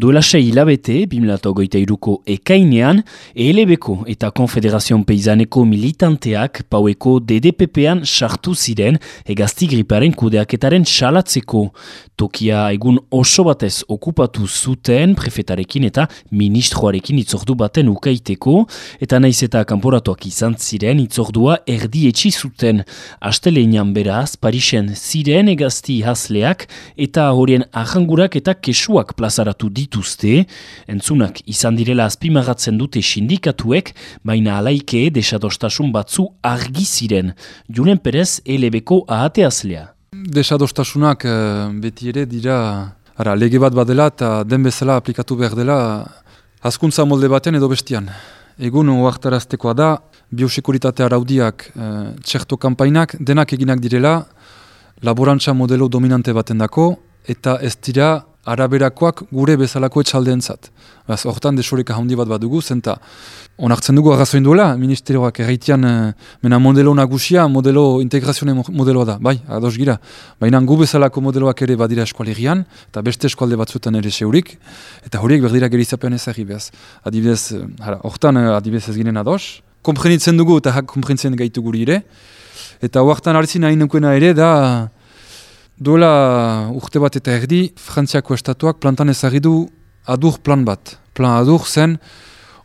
Duela sei hilabete, bimlato goita iruko ekainean, ELB-ko eta Konfederazion Peizaneko militanteak paueko DDPP-an sartu ziren egazti griparen kudeaketaren salatzeko. Tokia egun oso batez okupatu zuten prefetarekin eta ministroarekin itzordu baten ukaiteko, eta naiz eta kanporatuak izan ziren itzordua erdi etxi zuten. Asteleinan beraz, Parisen ziren egazti hasleak eta horien ahangurak eta kesuak plazaratu ditu dituzte, entzunak izan direla azpimagatzen dute sindikatuek, baina alaike desadostasun batzu argi ziren. Julen Perez, elebeko ahateazlea. Desadostasunak eh, beti ere dira, ara, lege bat badela eta den bezala aplikatu behar dela azkuntza molde baten edo bestian. Egun oaktaraztekoa da, biosekuritatea araudiak e, txerto kampainak denak eginak direla laborantza modelo dominante baten dako, eta ez dira araberakoak gure bezalako etxaldeen zat. Baz, hortan desoreka handi bat bat dugu, zenta onartzen dugu arrazoin duela, ministerioak erraitian eh, mena modelo nagusia, modelo integrazione modeloa da, bai, ados gira. Baina gu bezalako modeloak ere badira eskualerian, eta beste eskualde batzuetan ere seurik, eta horiek berdira gerizapean ezagri behaz. Adibidez, eh, hortan eh, adibidez ez ginen ados, komprenitzen dugu eta hak komprenitzen gaitu guri ere, eta hortan hartzin nahi nukena ere da, Duela urte bat eta erdi, Frantziako estatuak plantan ezagidu adur plan bat. Plan adur zen,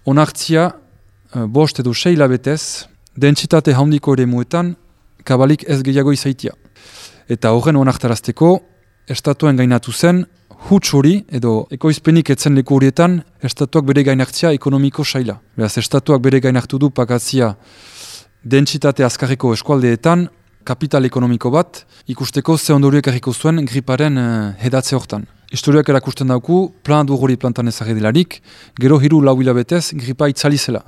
onartzia, uh, bost edo sei labetez, dentsitate handiko ere muetan, kabalik ez gehiago izaitia. Eta horren onartarazteko, estatuen gainatu zen, huts hori, edo ekoizpenik etzen leku horietan, estatuak bere gainartzia ekonomiko saila. Beraz, estatuak bere gainartu du pakatzia dentsitate azkarriko eskualdeetan, kapital ekonomiko bat, ikusteko ze ondoriek erriko zuen griparen uh, hedatze hortan. Historiak erakusten dauku, plan du hori plantan ezagedilarik, gero hiru lau hilabetez gripa itzali zela.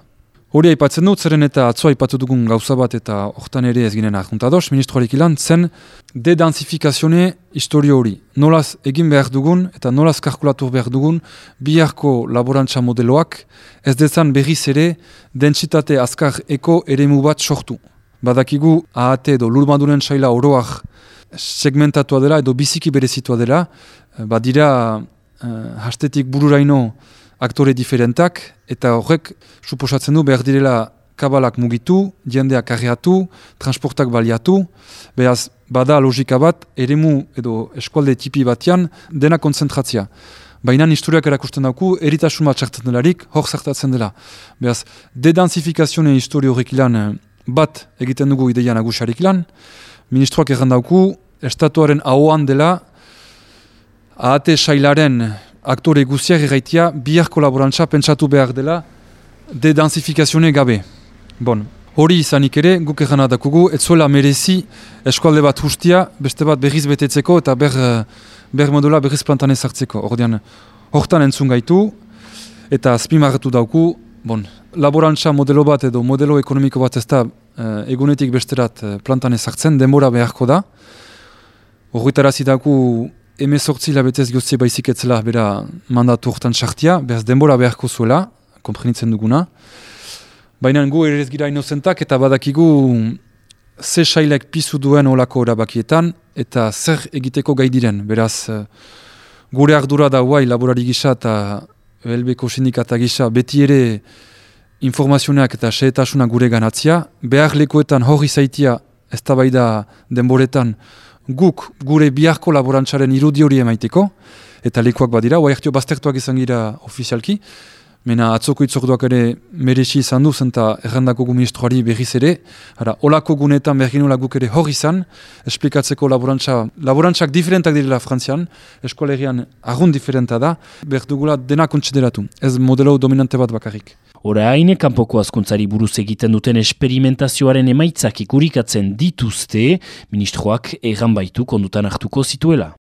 Hori aipatzen dut, zeren eta atzoa aipatu dugun gauza bat eta hortan ere ez ginen ahuntadoz, ministroarik ilan, zen de-dansifikazione historio hori. Nolaz egin behar dugun eta nolaz kalkulatu behar dugun biharko laborantza modeloak ez dezan berriz ere dentsitate azkar eko eremu bat sortu badakigu ahate edo lurmaduren saila oroak segmentatua dela edo biziki berezitua dela, eh, badira uh, hastetik bururaino aktore diferentak, eta horrek suposatzen du behar direla kabalak mugitu, jendeak arreatu, transportak baliatu, behaz bada logika bat, eremu edo eskualde tipi batean dena konzentratzia. Baina historiak erakusten dauku, eritasun bat txartzen delarik, hor zartatzen dela. Behaz, dedansifikazioen histori horrek ilan bat egiten dugu ideia nagusarik lan, ministroak dauku, estatuaren ahoan dela, ahate sailaren aktore guziak egaitia, bihar kolaborantza pentsatu behar dela, de dansifikazioane gabe. Bon, hori izanik ere, guk egan dakugu, ez zuela merezi eskualde bat hustia, beste bat berriz betetzeko eta ber, ber modula berriz plantan ezartzeko. Hordian, hortan entzun gaitu, eta azpimarratu dauku, Bon, laborantza modelo bat edo modelo ekonomiko bat ez da uh, egunetik besterat uh, plantan ezartzen, denbora beharko da. Horretara zidaku emezortzi labetez gozze baizik etzela bera mandatu hortan sartia, behaz denbora beharko zuela, komprenitzen duguna. Baina gu ere ez gira inozentak eta badakigu ze sailek pizu duen olako horabakietan eta zer egiteko gai diren. Beraz, uh, gure ardura da guai laborari gisa eta Elbeko sindikata gisa beti ere informazioak eta seetasuna gure ganatzia, behar lekuetan hori zaitia ez da denboretan guk gure biharko laborantzaren irudi hori emaiteko, eta lekuak badira, oa baztertuak izan gira ofizialki, Mena atzoko itzorduak ere merexi izan du, zenta errandako gu ministroari berriz ere. Hara, olako gunetan bergin guk ere hor izan, esplikatzeko laborantza, laborantzak diferentak direla frantzian, eskolerian argun diferenta da, berdugula dena kontsideratu, ez modelo dominante bat bakarrik. Hora haine, kanpoko askuntzari buruz egiten duten esperimentazioaren emaitzak ikurikatzen dituzte, ministroak erran baitu kondutan hartuko zituela.